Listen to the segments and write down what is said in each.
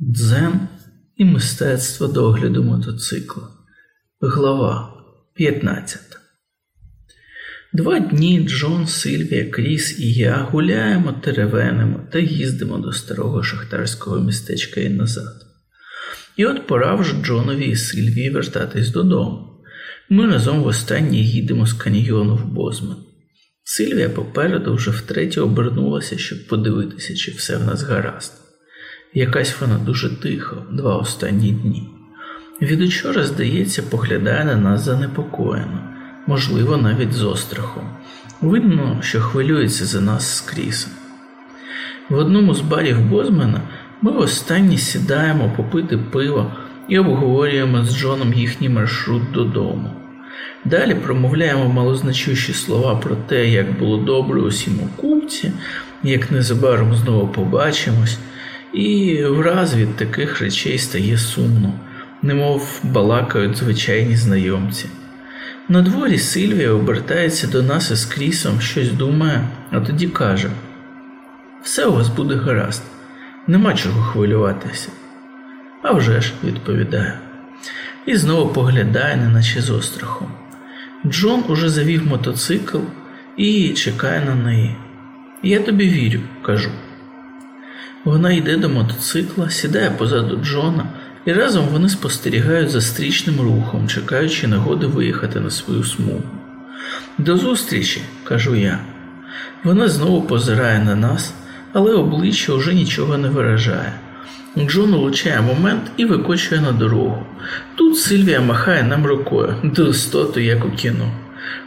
Дзен і мистецтво догляду мотоцикла. Глава 15. Два дні Джон, Сильвія, Кріс і я гуляємо, теревенимо та їздимо до старого шахтарського містечка і назад. І от пора вже Джонові і Сильвії вертатись додому. Ми разом востаннє їдемо з каньйону в Бозман. Сильвія попереду вже втретє обернулася, щоб подивитися, чи все в нас гаразд. Якась вона дуже тихо, два останні дні. Від учора, здається, поглядає на нас занепокоєно, можливо, навіть з острахом. Видно, що хвилюється за нас Крісом. В одному з барів Бозмена ми востаннє сідаємо попити пиво і обговорюємо з Джоном їхній маршрут додому. Далі промовляємо малозначущі слова про те, як було добре усім у купці, як незабаром знову побачимось. І враз від таких речей стає сумно, немов балакають звичайні знайомці. На дворі Сильвія обертається до нас із Крісом, щось думає, а тоді каже: Все у вас буде гаразд, нема чого хвилюватися. «А вже ж», – відповідає, і знову поглядає, неначе з острахом. Джон уже завів мотоцикл і чекає на неї. Я тобі вірю, кажу. Вона йде до мотоцикла, сідає позаду Джона, і разом вони спостерігають за стрічним рухом, чекаючи нагоди виїхати на свою смугу. До зустрічі, кажу я. Вона знову позирає на нас, але обличчя вже нічого не виражає. Джон улучає момент і викочує на дорогу. Тут Сильвія махає нам рукою, до істоту, як у кіно.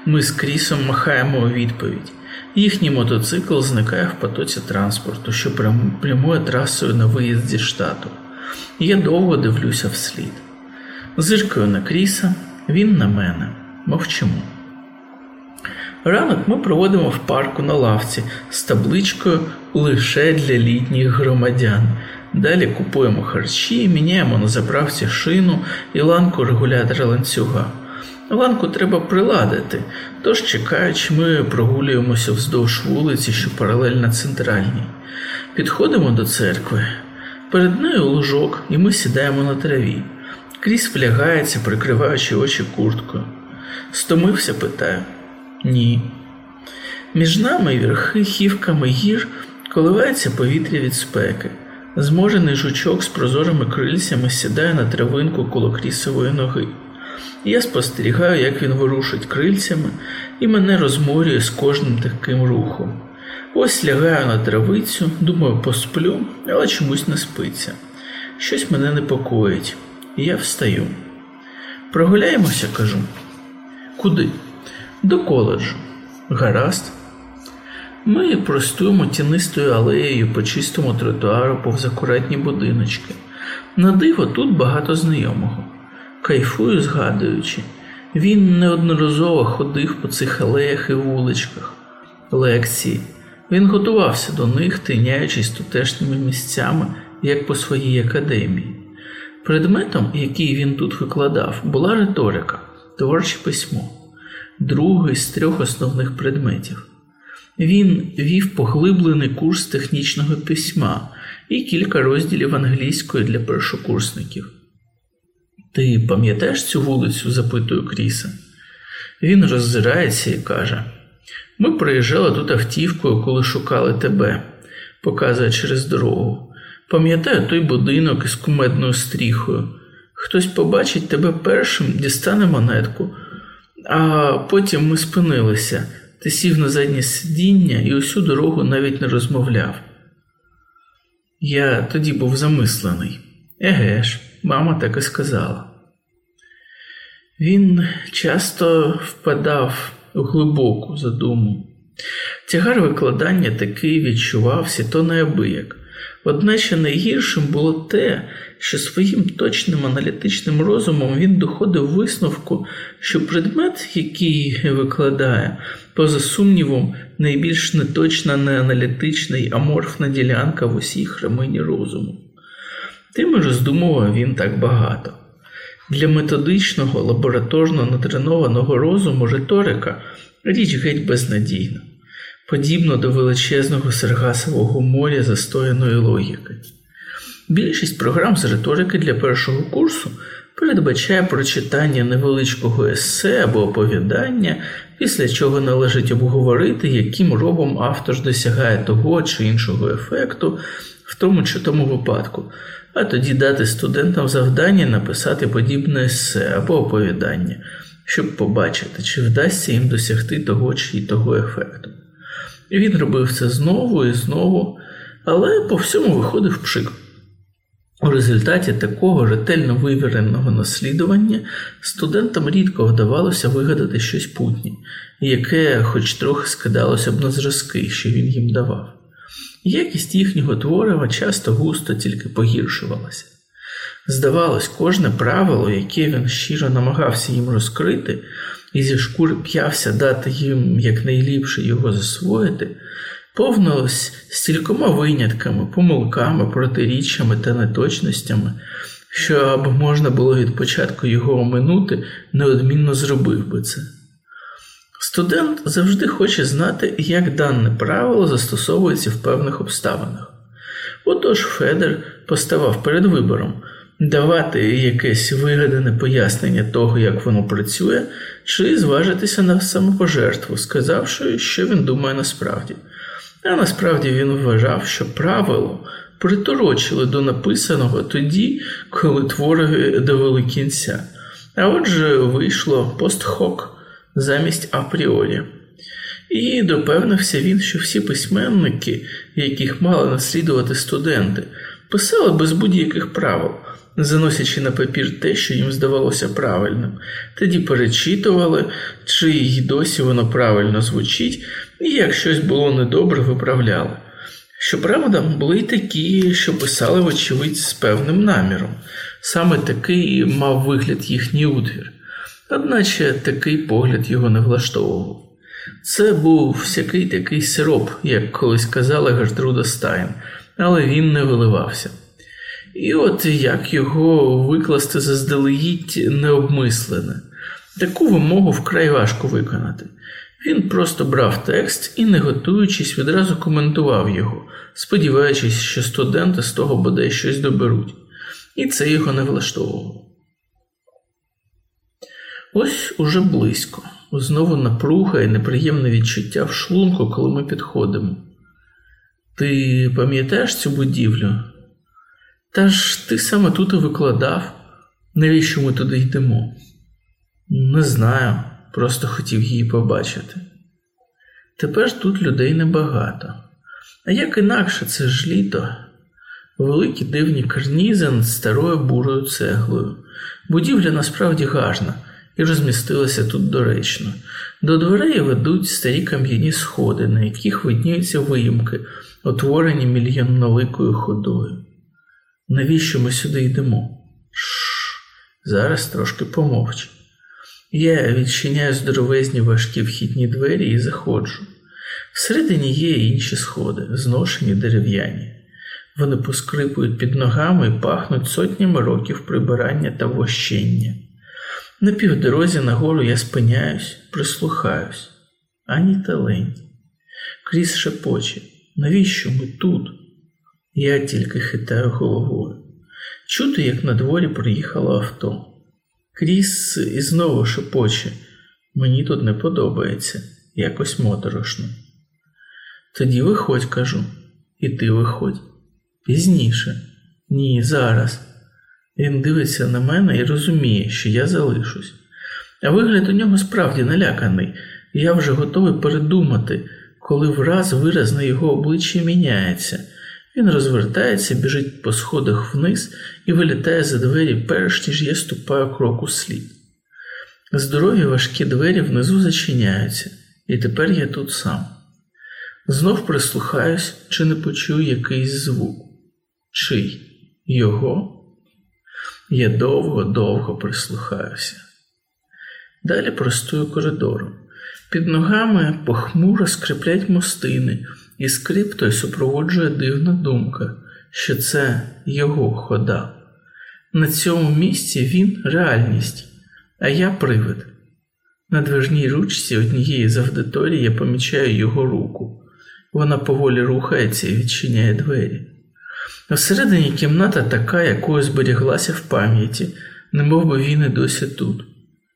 Ми з Крісом махаємо у відповідь. Їхній мотоцикл зникає в потоці транспорту, що прямує трасою на виїзд зі штату. Я довго дивлюся вслід. Зиркою на Кріса, він на мене. Мовчимо. Ранок ми проводимо в парку на лавці з табличкою лише для літніх громадян. Далі купуємо харчі, міняємо на заправці шину і ланку регулятора ланцюга. Ланку треба приладити, тож чекаючи, ми прогулюємося вздовж вулиці, що паралельно центральній. Підходимо до церкви. Перед нею лужок, і ми сідаємо на траві. Кріс влягається, прикриваючи очі курткою. Стомився, питаю. Ні. Між нами верхи хівками гір коливається повітря від спеки. Зможений жучок з прозорими крильцями сідає на травинку коло крісової ноги. Я спостерігаю, як він ворушить крильцями, і мене розморює з кожним таким рухом. Ось лягаю на травицю, думаю, посплю, але чомусь не спиться. Щось мене непокоїть, і я встаю. Прогуляємося, кажу. Куди? До коледжу. Гаразд. Ми простуємо тінистою алеєю по чистому тротуару повз акуратні будиночки. На диво тут багато знайомого. Кайфую, згадуючи, він неодноразово ходив по цих алеях і вуличках, лекції. Він готувався до них, тиняючись тутешніми місцями, як по своїй академії. Предметом, який він тут викладав, була риторика, творче письмо, другий з трьох основних предметів. Він вів поглиблений курс технічного письма і кілька розділів англійської для першокурсників. Ти пам'ятаєш цю вулицю? запитую Кріса. Він роззирається і каже: Ми приїжджали тут автівкою, коли шукали тебе, показує через дорогу. Пам'ятаю той будинок із кумедною стріхою. Хтось побачить тебе першим, дістане монетку, а потім ми спинилися. Ти сів на заднє сидіння і усю дорогу навіть не розмовляв. Я тоді був замислений. Еге ж, мама так і сказала. Він часто впадав у глибоку задуму. Тягар викладання такий відчувався то неабияк. Одначе найгіршим було те, що своїм точним аналітичним розумом він доходив висновку, що предмет, який викладає, поза сумнівом, найбільш неточна, неаналітична й аморфна ділянка в усій храмині розуму. Тим і роздумував він так багато. Для методичного, лабораторно натренованого розуму риторика річ геть безнадійна, подібно до величезного сергасового моря застояної логіки. Більшість програм з риторики для першого курсу передбачає прочитання невеличкого есе або оповідання, після чого належить обговорити, яким робом автор досягає того чи іншого ефекту в тому чи тому випадку, а тоді дати студентам завдання написати подібне есе або оповідання, щоб побачити, чи вдасться їм досягти того чи того ефекту. Він робив це знову і знову, але по всьому виходив пшик. У результаті такого ретельно вивіреного наслідування студентам рідко вдавалося вигадати щось путнє, яке хоч трохи скидалося б на зразки, що він їм давав. Якість їхнього творива часто густо тільки погіршувалася. Здавалось, кожне правило, яке він щиро намагався їм розкрити, і зі шкури п'явся дати їм якнайліпше його засвоїти, повнилось стількома винятками, помилками, протиріччями та неточностями, що аби можна було від початку його оминути, неодмінно зробив би це. Студент завжди хоче знати, як дане правило застосовується в певних обставинах. Отож Федер поставав перед вибором давати якесь вигадане пояснення того, як воно працює, чи зважитися на самопожертву, сказавши, що він думає насправді. А насправді він вважав, що правило приторочили до написаного тоді, коли твори довели кінця. А отже, вийшло постхок замість апріорі. І допевнився він, що всі письменники, яких мали наслідувати студенти, писали без будь-яких правил, заносячи на папір те, що їм здавалося правильним, тоді перечитували, чи й досі воно правильно звучить, і як щось було недобре, виправляли. Щоправда, були й такі, що писали, вочевидь, з певним наміром. Саме такий мав вигляд їхній утвір, одначе такий погляд його не влаштовував. Це був всякий такий сироп, як колись казала Гертруда Стайн, але він не виливався. І от як його викласти заздалегідь необмислене, таку вимогу вкрай важко виконати. Він просто брав текст і, не готуючись, відразу коментував його, сподіваючись, що студенти з того бодай щось доберуть, і це його не влаштовувало. Ось уже близько, знову напруга і неприємне відчуття в шлунку, коли ми підходимо. Ти пам'ятаєш цю будівлю? Та ж ти саме тут і викладав, навіщо ми туди йдемо? Не знаю, просто хотів її побачити. Тепер тут людей небагато. А як інакше це ж літо, великі дивні карнізи над старою бурою цеглою. Будівля насправді гарна і розмістилася тут доречно. До дверей ведуть старі кам'яні сходи, на яких видніються виїмки, утворені мільйонноликою ходою. Навіщо ми сюди йдемо? Шш, зараз трошки помовч. Я відчиняю здоровезні важкі вхідні двері і заходжу. Всередині є інші сходи, зношені дерев'яні. Вони поскрипують під ногами і пахнуть сотнями років прибирання та вощення. На півдорозі нагору я спиняюсь, прислухаюсь, ані талень. Крізь шепоче, навіщо ми тут? Я тільки хитаю головою. Чути, як на дворі приїхало авто. Кріс і знову шепоче. Мені тут не подобається, якось моторошно. Тоді виходь, кажу, і ти виходь. Пізніше. Ні, зараз. Він дивиться на мене і розуміє, що я залишусь. А вигляд у нього справді наляканий, і я вже готовий передумати, коли враз вираз на його обличчі міняється. Він розвертається, біжить по сходах вниз і вилітає за двері, перш ніж я ступаю кроку слід. Здорові важкі двері внизу зачиняються, і тепер я тут сам. Знов прислухаюсь, чи не почую якийсь звук. Чий? Його? Я довго-довго прислухаюся. Далі простую коридором. Під ногами похмуро скриплять мостини і скрип той супроводжує дивна думка, що це його хода. На цьому місці він реальність, а я привид. На движній ручці однієї з аудиторії я помічаю його руку. Вона поволі рухається і відчиняє двері. Всередині кімната така, якою зберіглася в пам'яті, немов би він і досі тут.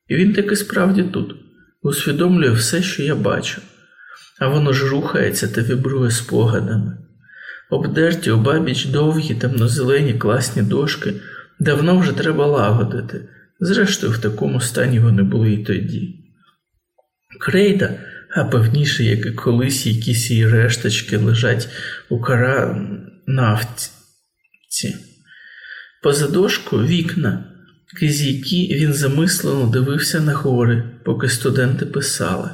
І він таки справді тут, усвідомлює все, що я бачу, а воно ж рухається та вібрує спогадами. Обдерті обабіч довгі темнозелені класні дошки давно вже треба лагодити, зрештою, в такому стані вони були і тоді. Крейда, а певніше, як і колись якісь її решточки лежать у каранавці. Поза вікна, крізь які він замислено дивився на гори, поки студенти писали.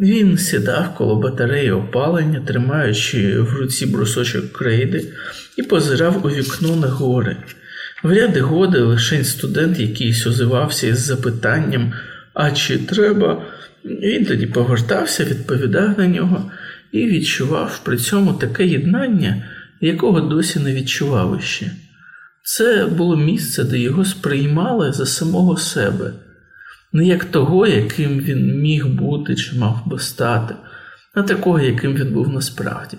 Він сідав коло батареї опалення, тримаючи в руці брусочок крейди, і позирав у вікно на гори. В ряди годи лише студент якийсь озивався із запитанням, а чи треба, він тоді повертався, відповідав на нього і відчував при цьому таке єднання, якого досі не відчував іще. Це було місце, де його сприймали за самого себе не як того, яким він міг бути чи мав би стати, а такого, яким він був насправді.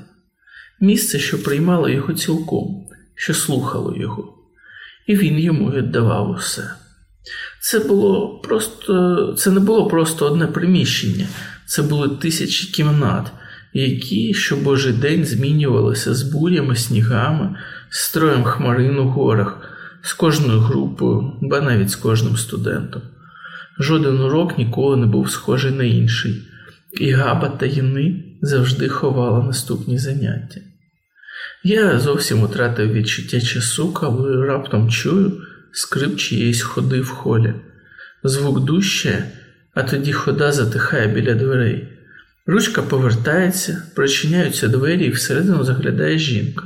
Місце, що приймало його цілком, що слухало його, і він йому віддавав усе. Це було просто, це не було просто одне приміщення, це були тисячі кімнат, які щобожий день змінювалися з бурями, снігами, строєм хмарин у горах, з кожною групою, ба навіть з кожним студентом. Жоден урок ніколи не був схожий на інший, і габа таїни завжди ховала наступні заняття. Я зовсім втратив відчуття часу, коли раптом чую скрип чиєїсь ходи в холі, звук дужче, а тоді хода затихає біля дверей. Ручка повертається, прочиняються двері і всередину заглядає жінка.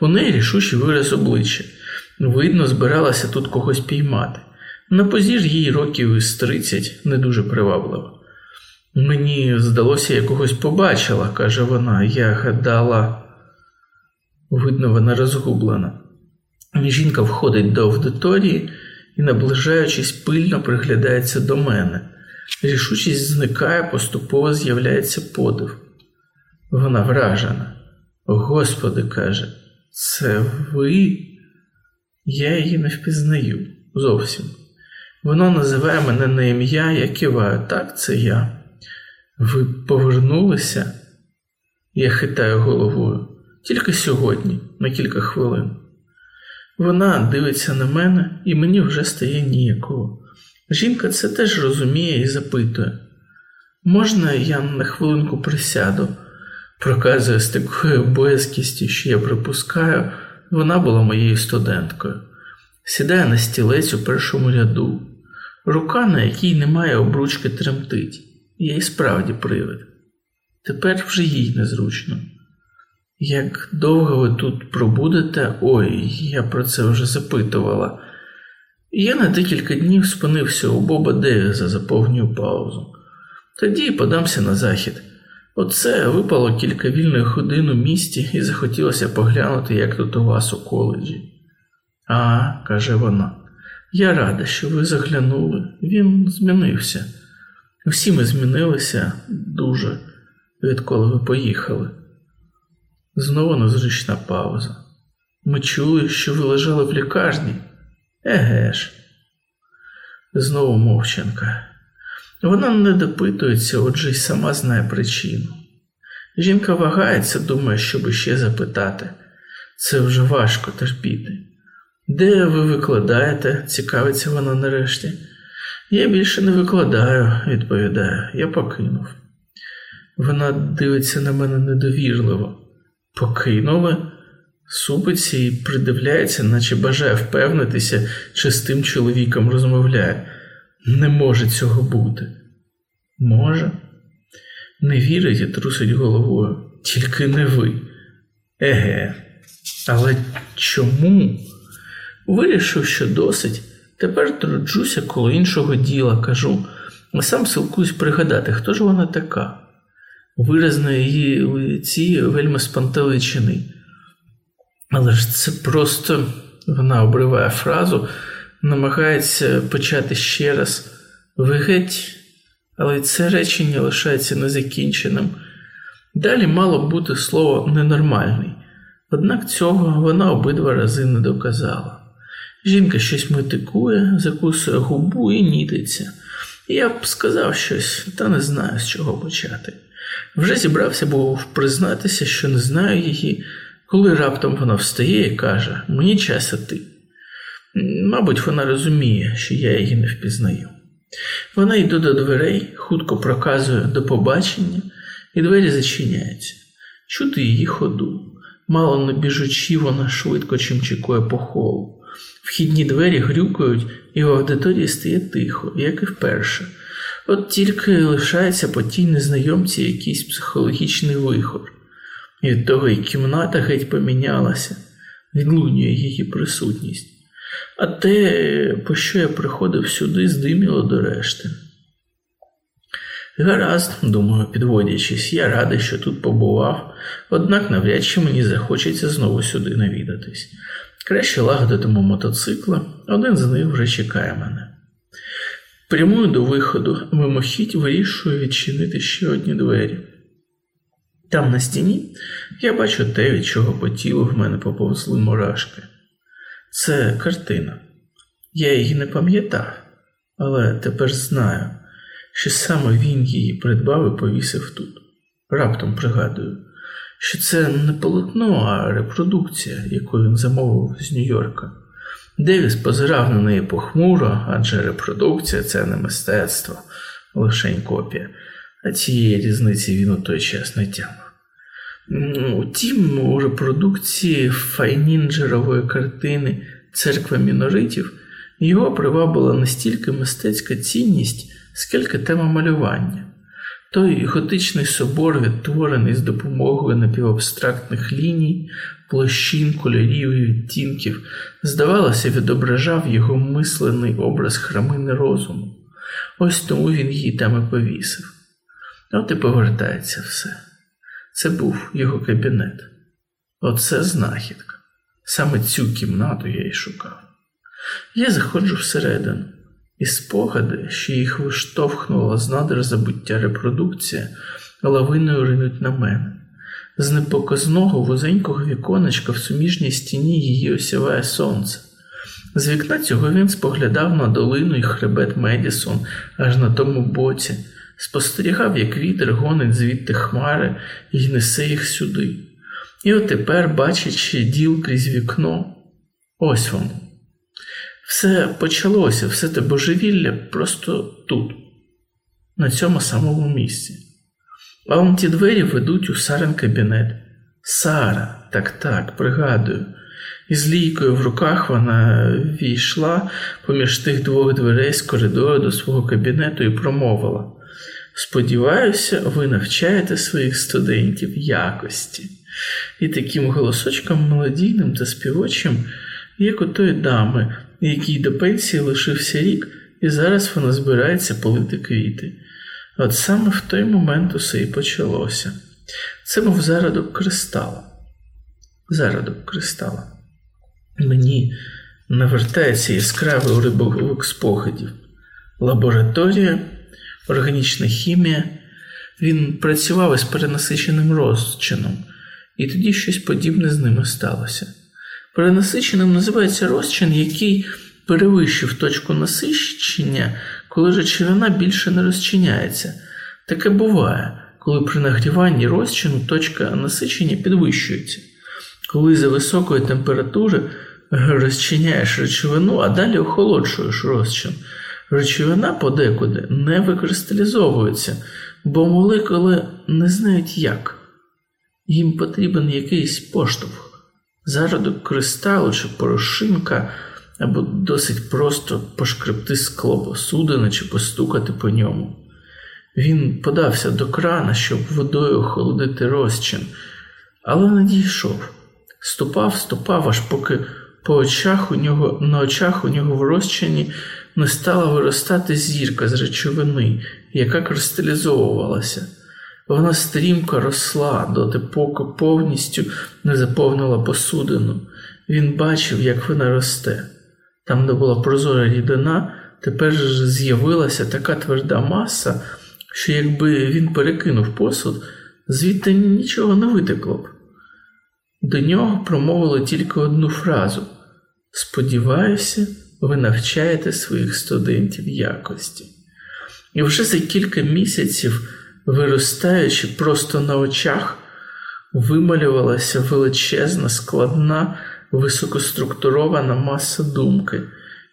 У неї рішучий вираз обличчя. Видно, збиралася тут когось піймати. На позір їй років із тридцять не дуже привабливо. Мені здалося, я когось побачила, каже вона. Я гадала, видно, вона розгублена. Жінка входить до аудиторії і, наближаючись, пильно приглядається до мене. Рішучість зникає, поступово з'являється подив. Вона вражена. Господи, каже, це ви? Я її не впізнаю зовсім. Вона називає мене на ім'я, я киваю. Так, це я. Ви повернулися? Я хитаю головою. Тільки сьогодні, на кілька хвилин. Вона дивиться на мене, і мені вже стає ніяково. Жінка це теж розуміє і запитує. Можна я на хвилинку присяду? Проказує з такою боязкістю, що я припускаю, вона була моєю студенткою. Сідає на стілець у першому ряду. Рука, на якій немає обручки, тремтить. Я і справді привид. Тепер вже їй незручно. Як довго ви тут пробудете, ой, я про це вже запитувала. Я на декілька днів спинився у Боба Девіза заповнюю паузу. Тоді подамся на захід. Оце випало кілька вільних годин у місті і захотілося поглянути, як тут у вас у коледжі. А, каже вона, я рада, що ви заглянули. Він змінився. Всі ми змінилися дуже, відколи ви поїхали. Знову незручна пауза. Ми чули, що ви лежали в лікарні. Еге ж. Знову мовчанка. Вона не допитується, отже й сама знає причину. Жінка вагається, думає, щоб ще запитати. Це вже важко терпіти. Де ви викладаєте? цікавиться вона нарешті. Я більше не викладаю, відповідаю, я покинув. Вона дивиться на мене недовірливо. Покинули? Супиться і придивляється, наче бажає впевнитися, чи з тим чоловіком розмовляє. Не може цього бути. Може? Не вірить і трусить головою, тільки не ви. Еге. Але чому? Вирішив, що досить. Тепер труджуся коло іншого діла, кажу, а сам силкуюсь пригадати, хто ж вона така. Вираз на її лиці вельми спантеличений. Але ж це просто вона обриває фразу, намагається почати ще раз. Ви геть, але це речення лишається незакінченим. Далі мало б бути слово ненормальний. Однак цього вона обидва рази не доказала. Жінка щось метикує, закусує губу і нітиться. Я б сказав щось, та не знаю, з чого почати. Вже зібрався був признатися, що не знаю її, коли раптом вона встає і каже Мені час іти. Мабуть, вона розуміє, що я її не впізнаю. Вона йде до дверей, хутко проказує до побачення, і двері зачиняються. Чути її ходу. Мало не біжучи, вона швидко чимчикує по холу. Вхідні двері грюкають, і в аудиторії стає тихо, як і вперше. От тільки лишається по тій незнайомці якийсь психологічний вихор. Від того і кімната геть помінялася, відлунює її присутність. А те, по що я приходив сюди, здиміло до решти. Гаразд, думаю, підводячись, я радий, що тут побував, однак навряд чи мені захочеться знову сюди навідатись. Краще лагодитиму мотоцикла, один з них вже чекає мене. Прямую до виходу, мимохідь вирішую відчинити ще одні двері. Там на стіні я бачу те, від чого по тілу в мене поповзли мурашки. Це картина. Я її не пам'ятав, але тепер знаю, що саме він її придбав і повісив тут. Раптом пригадую, що це не полотно, а репродукція, яку він замовив з Нью-Йорка. Девіс позирав на неї похмуро, адже репродукція це не мистецтво, лишень копія, а цієї різниці він у той час не тямив. Утім, у репродукції файнінджерової картини Церква міноритів його привабила не стільки мистецька цінність, скільки тема малювання. Той готичний собор, відтворений з допомогою напівабстрактних ліній, площин, кольорів і відтінків, здавалося, відображав його мислений образ храмини розуму. Ось тому він її там і повісив. От і повертається все. Це був його кабінет. Оце знахідка. Саме цю кімнату я й шукав. Я заходжу всередину, і спогади, що їх виштовхнула з надр забуття репродукція, лавиною ринуть на мене. З непоказного вузенького віконечка в суміжній стіні її осяває сонце. З вікна цього він споглядав на долину і хребет Медісон аж на тому боці, спостерігав, як вітер гонить звідти хмари і несе їх сюди. І от тепер, бачачи діл крізь вікно, ось воно. Все почалося, все те божевілля просто тут, на цьому самому місці. А он ті двері ведуть у Сарин кабінет. Сара, так так, пригадую. І з лійкою в руках вона війшла поміж тих двох дверей з коридору до свого кабінету і промовила: Сподіваюся, ви навчаєте своїх студентів якості. І таким голосочком молодійним та співочим, як у тої дами, якій до пенсії лишився рік, і зараз вона збирається полити квіти. От саме в той момент усе і почалося. Це був зародок кристала. Зародок кристала. Мені навертається яскравий уривок спогадів. Лабораторія, органічна хімія. Він працював із перенасиченим розчином, і тоді щось подібне з ними сталося. Перенасиченим називається розчин, який перевищив точку насичення, коли речовина більше не розчиняється. Таке буває, коли при нагріванні розчину точка насичення підвищується. Коли за високої температури розчиняєш речовину, а далі охолоджуєш розчин. Речовина подекуди не викристалізовується, бо молекули не знають як. Їм потрібен якийсь поштовх зародок кристалу чи порошинка, або досить просто пошкребти скло посудини чи постукати по ньому. Він подався до крана, щоб водою охолодити розчин, але не дійшов. Ступав, ступав, аж поки по очах у нього, на очах у нього в розчині не стала виростати зірка з речовини, яка кристалізовувалася. Вона стрімко росла, доти поки повністю не заповнила посудину. Він бачив, як вона росте. Там, де була прозора рідина, тепер ж з'явилася така тверда маса, що якби він перекинув посуд, звідти нічого не витекло б. До нього промовили тільки одну фразу Сподіваюся, ви навчаєте своїх студентів якості. І вже за кілька місяців, виростаючи просто на очах, вималювалася величезна, складна, високоструктурована маса думки,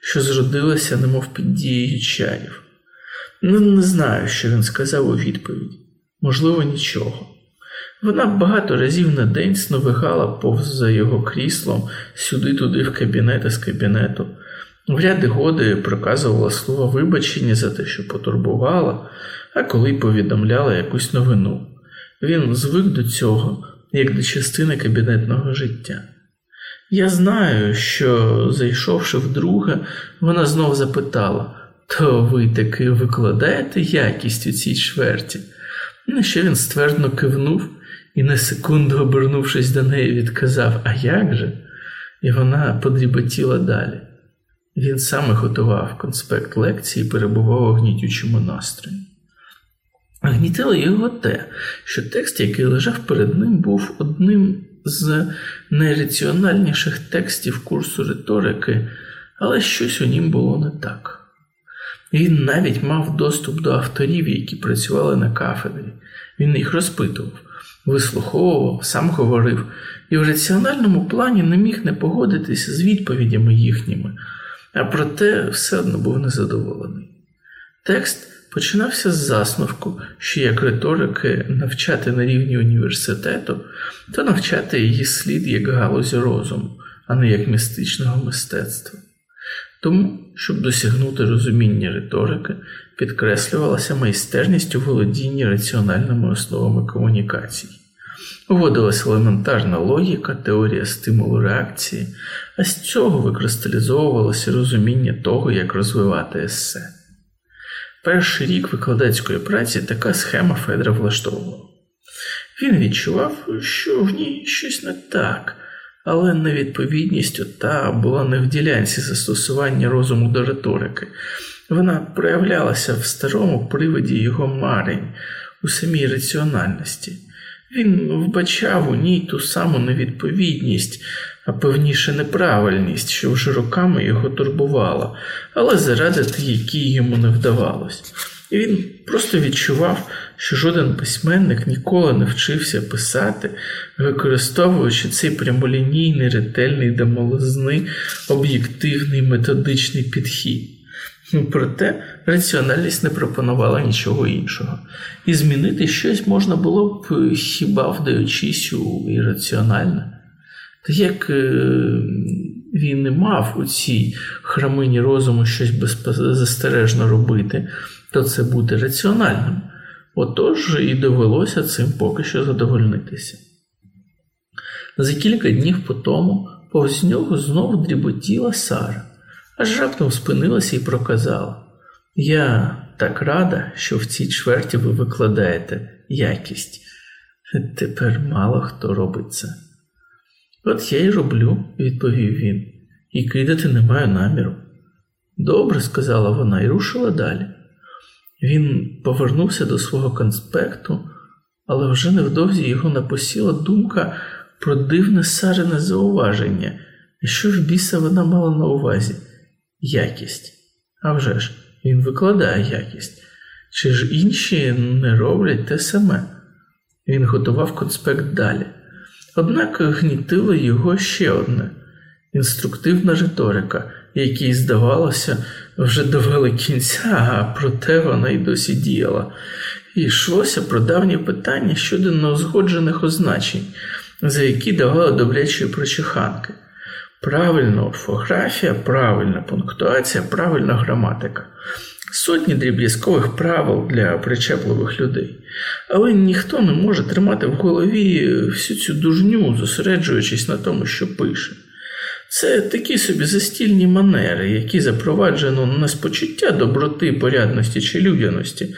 що зродилася, немов під дією чарів. Ну, не знаю, що він сказав у відповідь можливо, нічого. Вона багато разів на день сновигала повз його кріслом сюди-туди в кабінет із кабінету. В ряди годи проказувала слова вибачення за те, що потурбувала, а коли повідомляла якусь новину. Він звик до цього, як до частини кабінетного життя. Я знаю, що, зайшовши вдруге, вона знов запитала то ви таки викладаєте якість у цій чверті? На що він ствердно кивнув і на секунду, обернувшись до неї, відказав А як же? І вона подріботіла далі. Він саме готував конспект лекції і перебував у гнітючому настрої. Гнітило його те, що текст, який лежав перед ним, був одним з найраціональніших текстів курсу риторики, але щось у нім було не так. Він навіть мав доступ до авторів, які працювали на кафедрі. Він їх розпитував, вислуховував, сам говорив, і в раціональному плані не міг не погодитися з відповідями їхніми, а проте все одно був незадоволений. Текст починався з засновку, що як риторики навчати на рівні університету, то навчати її слід як галузі розуму, а не як містичного мистецтва. Тому, щоб досягнути розуміння риторики, підкреслювалася майстерність у володінні раціональними основами комунікацій. Вводилася елементарна логіка, теорія стимулу реакції, а з цього викристалізовувалося розуміння того, як розвивати есе. Перший рік викладацької праці така схема Федра влаштовувала. Він відчував, що в ній щось не так, але невідповідність та була не в ділянці застосування розуму до риторики. Вона проявлялася в старому приводі його марень, у самій раціональності. Він вбачав у ній ту саму невідповідність, а певніше неправильність, що вже роками його турбувала, але зарадити якій йому не вдавалось. І він просто відчував, що жоден письменник ніколи не вчився писати, використовуючи цей прямолінійний, ретельний до мализни, об'єктивний методичний підхід. Проте раціональність не пропонувала нічого іншого, і змінити щось можна було б хіба вдаючись у ірраціональне. Та як е, він не мав у цій храмині розуму щось беззастережно робити, то це буде раціональним. Отож і довелося цим поки що задовольнитися. За кілька днів по тому повз нього знову дріботіла Сара, аж раптом спинилася і проказала: Я так рада, що в цій чверті ви викладаєте якість. Тепер мало хто робить це. От я й роблю, відповів він, і кидати не маю наміру. Добре, сказала вона і рушила далі. Він повернувся до свого конспекту, але вже невдовзі його напосіла думка про дивне сарене зауваження, що ж біса вона мала на увазі? Якість. А вже ж, він викладає якість. Чи ж інші не роблять те саме? Він готував конспект далі. Однак гнітило його ще одне інструктивна риторика, якій, здавалося, вже довели кінця, а проте вона й досі діяла. І йшлося про давнє питання щодо неузгоджених означень, за які давали добрячі прочеханки. Правильна орфографія, правильна пунктуація, правильна граматика. Сотні дріб'язкових правил для причепливих людей, але ніхто не може тримати в голові всю цю дужню, зосереджуючись на тому, що пише. Це такі собі застільні манери, які запроваджено не з почуття доброти, порядності чи людяності,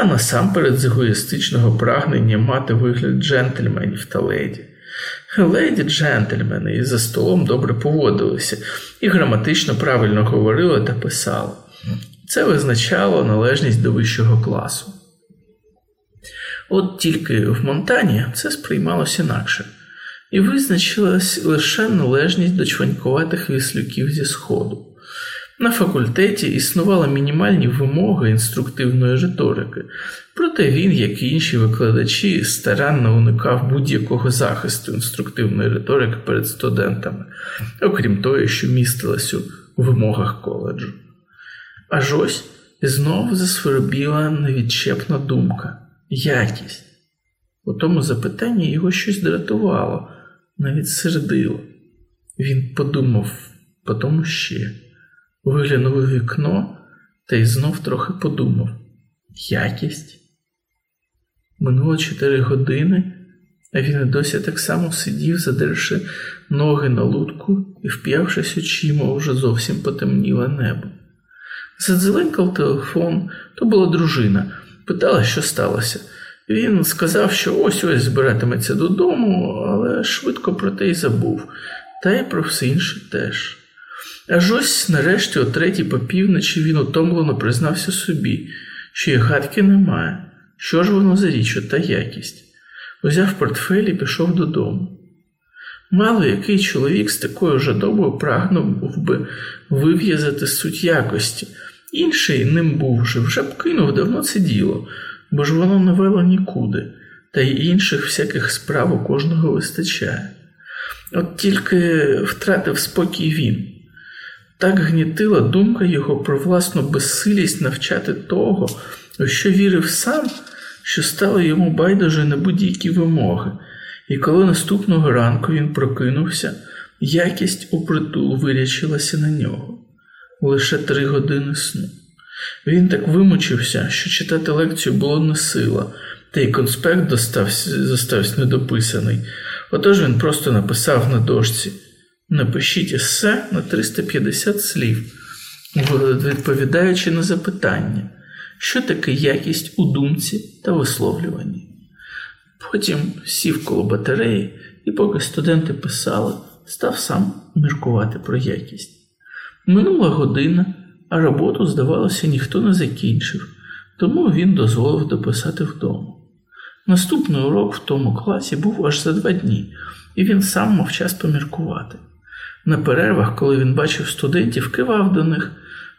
а насамперед з егоїстичного прагнення мати вигляд джентльменів та леді. Леді джентльмени і за столом добре поводилися і граматично правильно говорили та писали. Це визначало належність до вищого класу. От тільки в Монтані це сприймалося інакше. і визначилась лише належність до чванькуватих віслюків зі сходу. На факультеті існували мінімальні вимоги інструктивної риторики, проте він, як і інші викладачі, старанно уникав будь-якого захисту інструктивної риторики перед студентами, окрім того, що містилось у вимогах коледжу. Аж ось знов засвербіла невідчепна думка якість. У тому запитанні його щось дратувало, навіть сердило. Він подумав, потім ще виглянув у вікно та й знов трохи подумав якість. Минуло чотири години, а він і досі так само сидів, задерши ноги на лутку і вп'явшись очима уже зовсім потемніле небо. Задзеленькав телефон, то була дружина, питала, що сталося. Він сказав, що ось ось збиратиметься додому, але швидко про те й забув, та й про все інше теж. Аж ось нарешті, о третій по півночі, він утомлено признався собі, що й гадки немає. Що ж воно за річ, та якість? Узяв портфель і пішов додому. Мало який чоловік з такою жадобою прагнув би вив'язати суть якості, інший ним був вже, вже б кинув давно це діло, бо ж воно не вело нікуди, та й інших всяких справ у кожного вистачає. От тільки втратив спокій він. Так гнітила думка його про власну безсилість навчати того, у що вірив сам, що стало йому байдуже на будь-які вимоги, і коли наступного ранку він прокинувся, якість упритул вирячилася на нього лише три години сну. Він так вимучився, що читати лекцію було не сила, та й конспект достався, зостався недописаний. Отож він просто написав на дошці. Напишіть есе на 350 слів, відповідаючи на запитання, що таке якість у думці та висловлюванні. Потім сів коло батареї і, поки студенти писали, став сам міркувати про якість. Минула година, а роботу, здавалося, ніхто не закінчив, тому він дозволив дописати вдома. Наступний урок в тому класі був аж за два дні, і він сам мав час поміркувати. На перервах, коли він бачив студентів, кивав до них,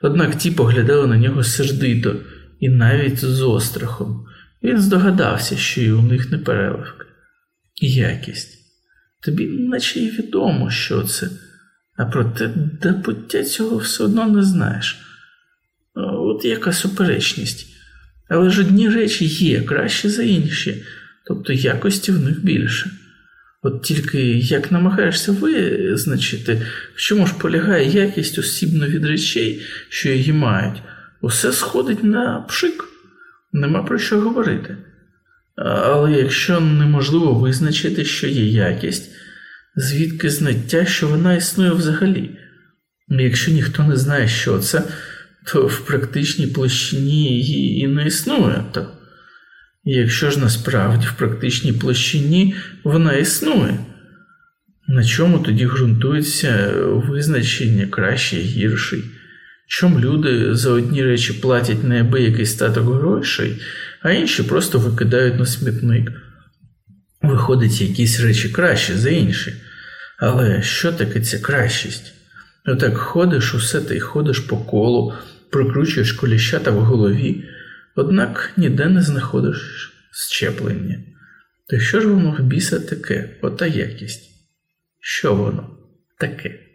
однак ті поглядали на нього сердито і навіть з острахом. Він здогадався, що і у них не переливка. Якість. Тобі наче й відомо, що це, а проте до пуття цього все одно не знаєш. От яка суперечність. Але ж одні речі є краще за інші, тобто якості в них більше. От тільки як намагаєшся визначити, в чому ж полягає якість осібно від речей, що її мають, усе сходить на пшик, нема про що говорити. Але якщо неможливо визначити, що є якість, звідки знаття, що вона існує взагалі? Якщо ніхто не знає, що це, то в практичній площині її і не існує. то якщо ж насправді в практичній площині вона існує, на чому тоді ґрунтується визначення кращий гірший? Чому люди за одні речі платять неабиякий статок грошей, а інші просто викидають на смітник? Виходить, якісь речі кращі за інші. Але що таке ця кращість? Отак ходиш усе та й ходиш по колу, прокручуєш коліщата в голові однак ніде не знаходиш щеплення. То що ж воно в біса таке, ота якість? Що воно таке?